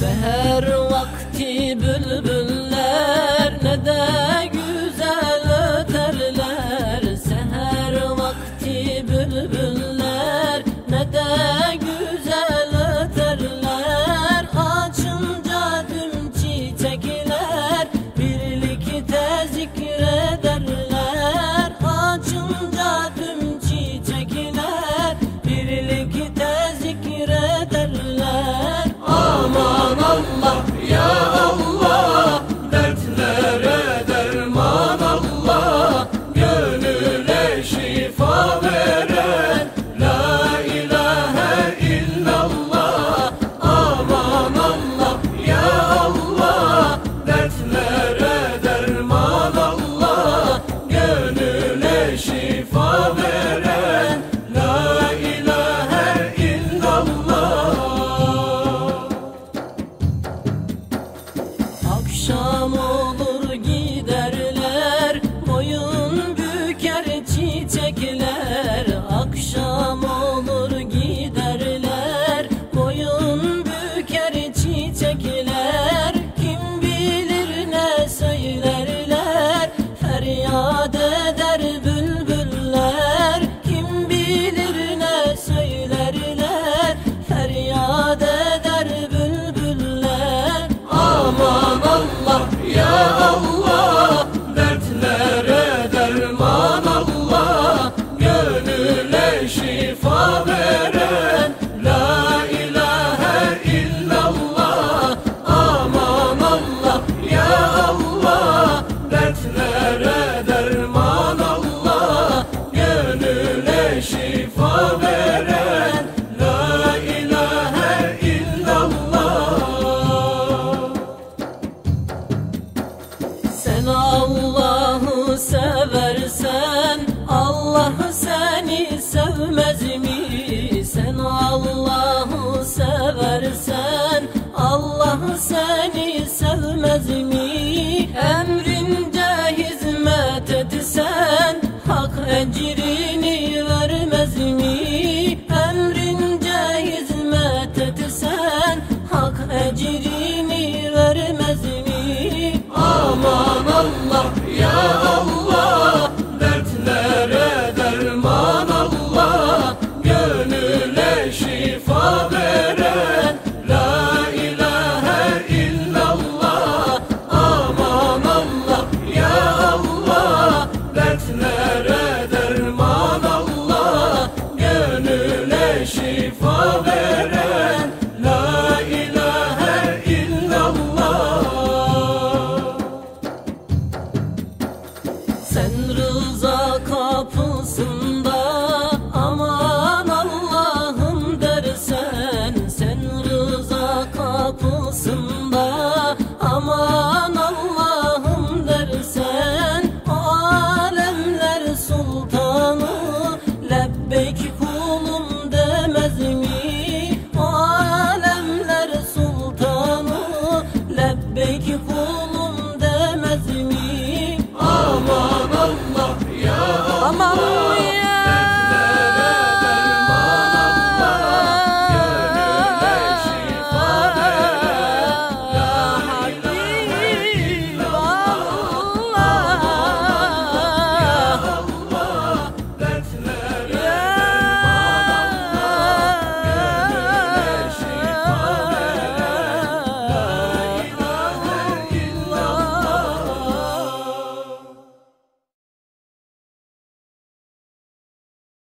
سهر Akşam olur giderler Boyun büker çiçekler Akşam azmi Emrince hizmet etsen Hak ecrini vermez mi? Emrince hizmet etsen Hak ecrini vermez şifa veren La ilahe illallah. Sen rıza kapısın